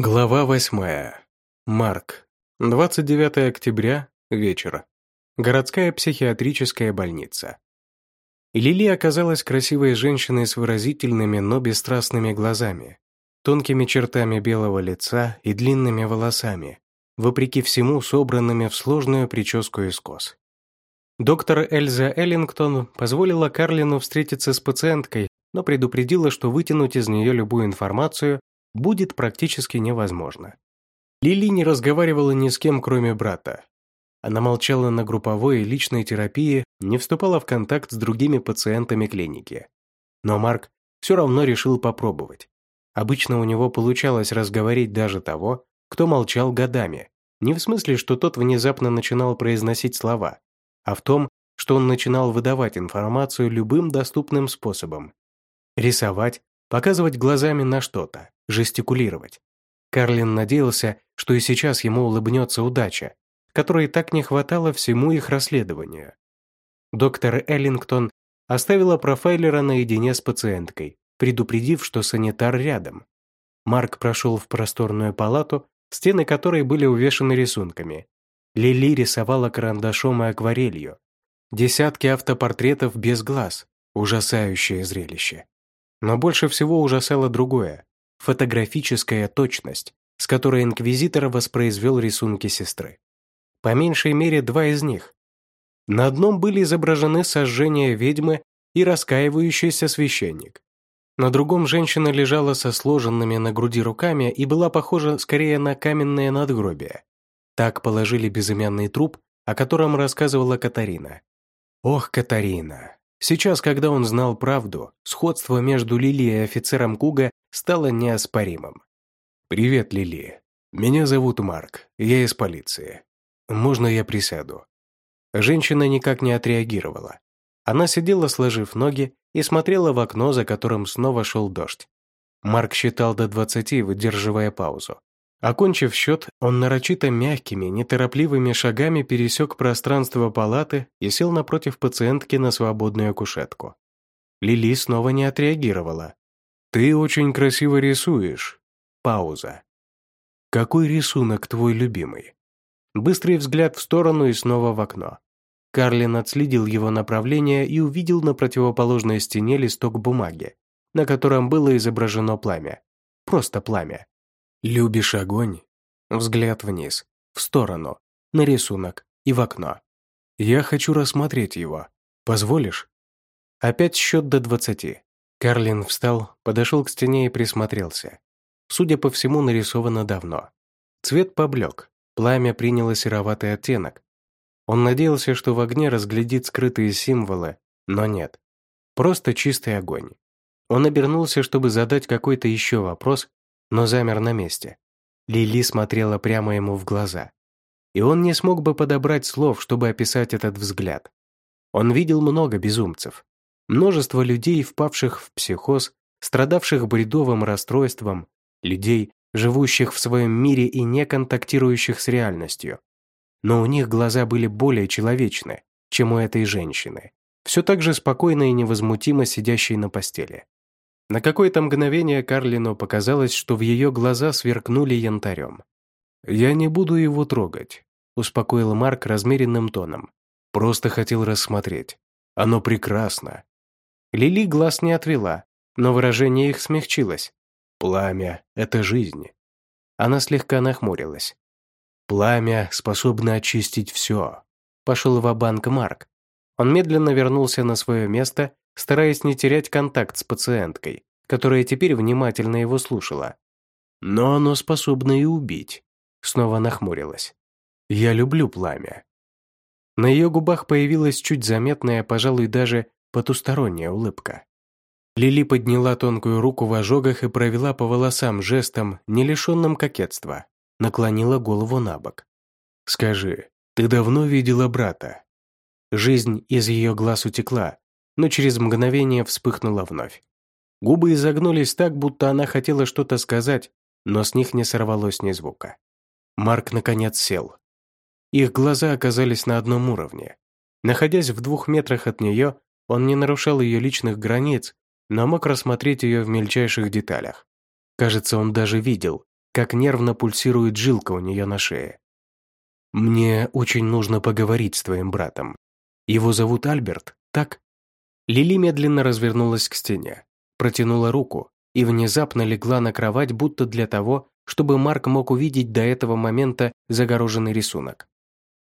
Глава восьмая. Марк. 29 октября. Вечер. Городская психиатрическая больница. Лили оказалась красивой женщиной с выразительными, но бесстрастными глазами, тонкими чертами белого лица и длинными волосами, вопреки всему собранными в сложную прическу из кос. Доктор Эльза Эллингтон позволила Карлину встретиться с пациенткой, но предупредила, что вытянуть из нее любую информацию будет практически невозможно. Лили не разговаривала ни с кем, кроме брата. Она молчала на групповой и личной терапии, не вступала в контакт с другими пациентами клиники. Но Марк все равно решил попробовать. Обычно у него получалось разговорить даже того, кто молчал годами. Не в смысле, что тот внезапно начинал произносить слова, а в том, что он начинал выдавать информацию любым доступным способом. Рисовать, показывать глазами на что-то, жестикулировать. Карлин надеялся, что и сейчас ему улыбнется удача, которой так не хватало всему их расследованию. Доктор Эллингтон оставила профайлера наедине с пациенткой, предупредив, что санитар рядом. Марк прошел в просторную палату, стены которой были увешаны рисунками. Лили рисовала карандашом и акварелью. Десятки автопортретов без глаз. Ужасающее зрелище. Но больше всего ужасало другое – фотографическая точность, с которой инквизитор воспроизвел рисунки сестры. По меньшей мере два из них. На одном были изображены сожжение ведьмы и раскаивающийся священник. На другом женщина лежала со сложенными на груди руками и была похожа скорее на каменное надгробие. Так положили безымянный труп, о котором рассказывала Катарина. Ох, Катарина, Сейчас, когда он знал правду, сходство между Лили и офицером Куга стало неоспоримым. «Привет, Лили. Меня зовут Марк, я из полиции. Можно я присяду?» Женщина никак не отреагировала. Она сидела, сложив ноги, и смотрела в окно, за которым снова шел дождь. Марк считал до двадцати, выдерживая паузу. Окончив счет, он нарочито мягкими, неторопливыми шагами пересек пространство палаты и сел напротив пациентки на свободную кушетку. Лили снова не отреагировала. «Ты очень красиво рисуешь». Пауза. «Какой рисунок твой любимый?» Быстрый взгляд в сторону и снова в окно. Карлин отследил его направление и увидел на противоположной стене листок бумаги, на котором было изображено пламя. Просто пламя. Любишь огонь? Взгляд вниз, в сторону, на рисунок и в окно. Я хочу рассмотреть его. Позволишь? Опять счет до двадцати. Карлин встал, подошел к стене и присмотрелся. Судя по всему, нарисовано давно. Цвет поблек, пламя приняло сероватый оттенок. Он надеялся, что в огне разглядит скрытые символы, но нет. Просто чистый огонь. Он обернулся, чтобы задать какой-то еще вопрос, но замер на месте. Лили смотрела прямо ему в глаза. И он не смог бы подобрать слов, чтобы описать этот взгляд. Он видел много безумцев. Множество людей, впавших в психоз, страдавших бредовым расстройством, людей, живущих в своем мире и не контактирующих с реальностью. Но у них глаза были более человечны, чем у этой женщины, все так же спокойно и невозмутимо сидящей на постели. На какое-то мгновение Карлину показалось, что в ее глаза сверкнули янтарем. «Я не буду его трогать», — успокоил Марк размеренным тоном. «Просто хотел рассмотреть. Оно прекрасно». Лили глаз не отвела, но выражение их смягчилось. «Пламя — это жизнь». Она слегка нахмурилась. «Пламя способно очистить все», — пошел в банк Марк. Он медленно вернулся на свое место стараясь не терять контакт с пациенткой, которая теперь внимательно его слушала. «Но оно способно и убить», — снова нахмурилась. «Я люблю пламя». На ее губах появилась чуть заметная, пожалуй, даже потусторонняя улыбка. Лили подняла тонкую руку в ожогах и провела по волосам жестом, не лишенным кокетства. Наклонила голову на бок. «Скажи, ты давно видела брата?» Жизнь из ее глаз утекла, но через мгновение вспыхнула вновь. Губы изогнулись так, будто она хотела что-то сказать, но с них не сорвалось ни звука. Марк, наконец, сел. Их глаза оказались на одном уровне. Находясь в двух метрах от нее, он не нарушал ее личных границ, но мог рассмотреть ее в мельчайших деталях. Кажется, он даже видел, как нервно пульсирует жилка у нее на шее. «Мне очень нужно поговорить с твоим братом. Его зовут Альберт, так?» Лили медленно развернулась к стене, протянула руку и внезапно легла на кровать, будто для того, чтобы Марк мог увидеть до этого момента загороженный рисунок.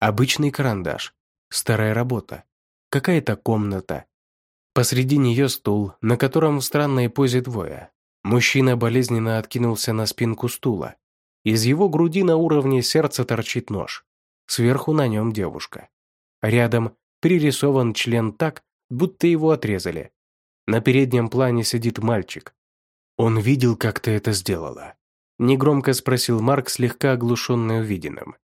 Обычный карандаш, старая работа, какая-то комната. Посреди нее стул, на котором в странной позе двое. Мужчина болезненно откинулся на спинку стула. Из его груди на уровне сердца торчит нож. Сверху на нем девушка. Рядом пририсован член так, будто его отрезали. На переднем плане сидит мальчик. Он видел, как ты это сделала. Негромко спросил Марк, слегка оглушенный увиденным.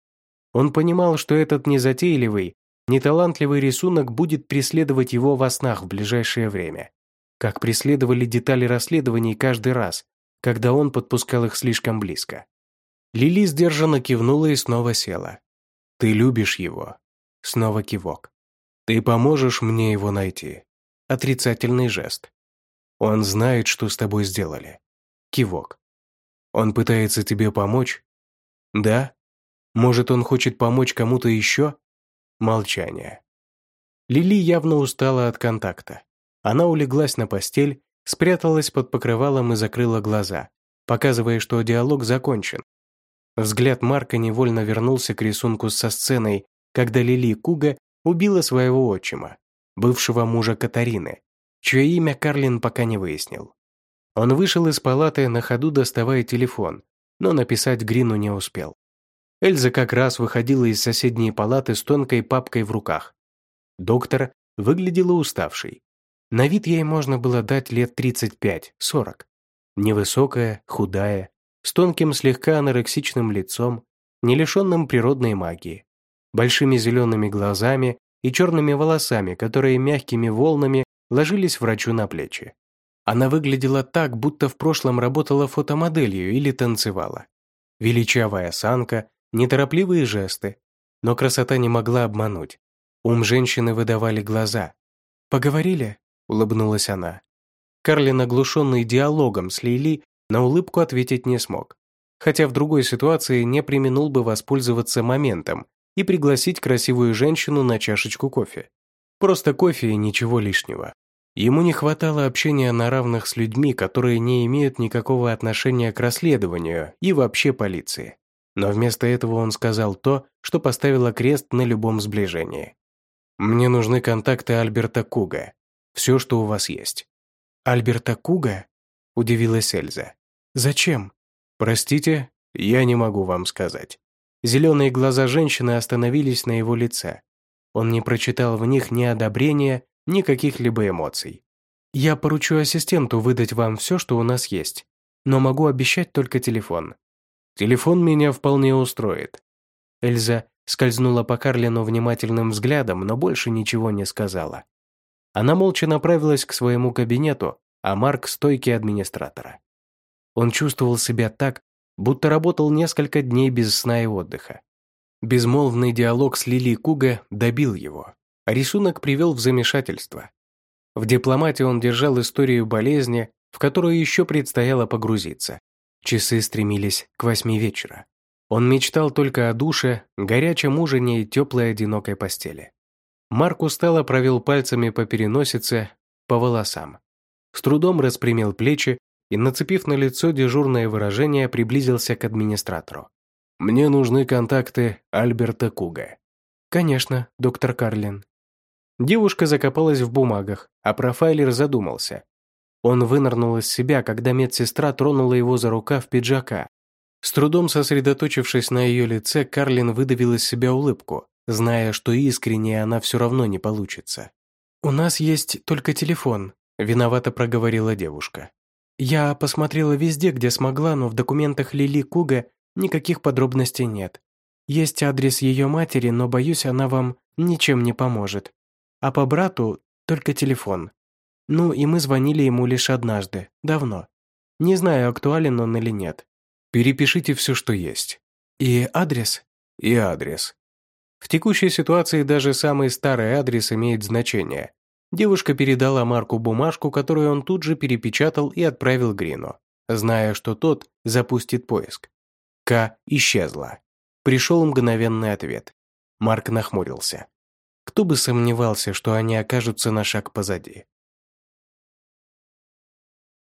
Он понимал, что этот незатейливый, неталантливый рисунок будет преследовать его во снах в ближайшее время. Как преследовали детали расследований каждый раз, когда он подпускал их слишком близко. Лили сдержанно кивнула и снова села. «Ты любишь его?» Снова кивок. «Ты поможешь мне его найти?» Отрицательный жест. «Он знает, что с тобой сделали?» Кивок. Он пытается тебе помочь? Да? Может, он хочет помочь кому-то еще? Молчание. Лили явно устала от контакта. Она улеглась на постель, спряталась под покрывалом и закрыла глаза, показывая, что диалог закончен. Взгляд Марка невольно вернулся к рисунку со сценой, когда Лили Куга убила своего отчима, бывшего мужа Катарины, чье имя Карлин пока не выяснил. Он вышел из палаты, на ходу доставая телефон, но написать Грину не успел. Эльза как раз выходила из соседней палаты с тонкой папкой в руках. Доктор выглядела уставшей. На вид ей можно было дать лет 35-40. Невысокая, худая, с тонким слегка анорексичным лицом, не лишенным природной магии, большими зелеными глазами и черными волосами, которые мягкими волнами ложились врачу на плечи. Она выглядела так, будто в прошлом работала фотомоделью или танцевала. Величавая осанка, неторопливые жесты. Но красота не могла обмануть. Ум женщины выдавали глаза. «Поговорили?» – улыбнулась она. Карлин, оглушенный диалогом с Лейли, на улыбку ответить не смог. Хотя в другой ситуации не применул бы воспользоваться моментом и пригласить красивую женщину на чашечку кофе. Просто кофе и ничего лишнего. Ему не хватало общения на равных с людьми, которые не имеют никакого отношения к расследованию и вообще полиции. Но вместо этого он сказал то, что поставило крест на любом сближении. «Мне нужны контакты Альберта Куга. Все, что у вас есть». «Альберта Куга?» – удивилась Эльза. «Зачем?» «Простите, я не могу вам сказать». Зеленые глаза женщины остановились на его лице. Он не прочитал в них ни одобрения, ни каких-либо эмоций. Я поручу ассистенту выдать вам все, что у нас есть, но могу обещать только телефон. Телефон меня вполне устроит. Эльза скользнула по Карлину внимательным взглядом, но больше ничего не сказала. Она молча направилась к своему кабинету, а Марк – стойке администратора. Он чувствовал себя так, будто работал несколько дней без сна и отдыха. Безмолвный диалог с Лили Куга добил его рисунок привел в замешательство. В дипломате он держал историю болезни, в которую еще предстояло погрузиться. Часы стремились к восьми вечера. Он мечтал только о душе, горячем ужине и теплой одинокой постели. Марк устало провел пальцами по переносице, по волосам. С трудом распрямил плечи и, нацепив на лицо дежурное выражение, приблизился к администратору. «Мне нужны контакты Альберта Куга». «Конечно, доктор Карлин», Девушка закопалась в бумагах, а профайлер задумался. Он вынырнул из себя, когда медсестра тронула его за рукав пиджака. С трудом сосредоточившись на ее лице, Карлин выдавил из себя улыбку, зная, что искренне она все равно не получится. «У нас есть только телефон», – виновато проговорила девушка. «Я посмотрела везде, где смогла, но в документах Лили Куга никаких подробностей нет. Есть адрес ее матери, но, боюсь, она вам ничем не поможет а по брату только телефон. Ну и мы звонили ему лишь однажды, давно. Не знаю, актуален он или нет. Перепишите все, что есть. И адрес? И адрес. В текущей ситуации даже самый старый адрес имеет значение. Девушка передала Марку бумажку, которую он тут же перепечатал и отправил Грину, зная, что тот запустит поиск. К исчезла. Пришел мгновенный ответ. Марк нахмурился. Кто бы сомневался, что они окажутся на шаг позади.